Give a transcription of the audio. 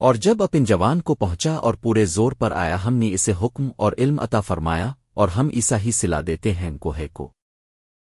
اور جب اپن جوان کو پہنچا اور پورے زور پر آیا، ہم نے اسے حکم اور علم عطا فرمایا اور ہم ایسا ہی سلا دیتے ہیں کوہے کو۔